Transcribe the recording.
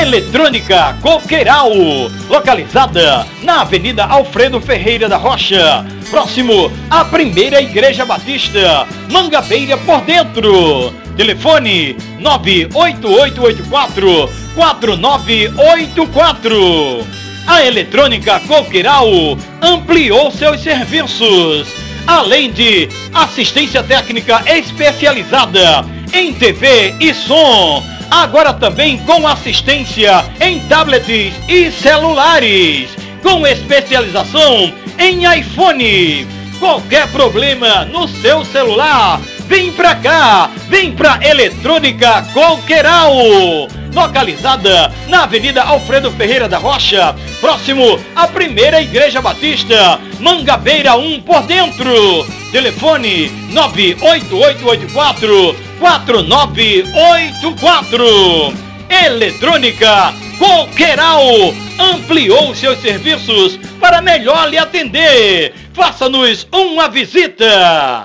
Eletrônica Coqueiral, localizada na Avenida Alfredo Ferreira da Rocha, próximo à primeira Igreja Batista, Mangabeira por dentro. Telefone 98884 4984. A Eletrônica Coqueiral ampliou seus serviços, além de assistência técnica especializada em TV e som agora também com assistência em tablets e celulares, com especialização em iPhone. Qualquer problema no seu celular, vem pra cá, vem pra Eletrônica Coqueiral, localizada na Avenida Alfredo Ferreira da Rocha, próximo à primeira Igreja Batista, Mangabeira 1 por dentro. Telefone 98884 4984. Eletrônica Coqueiral ampliou seus serviços para melhor lhe atender. Faça-nos uma visita.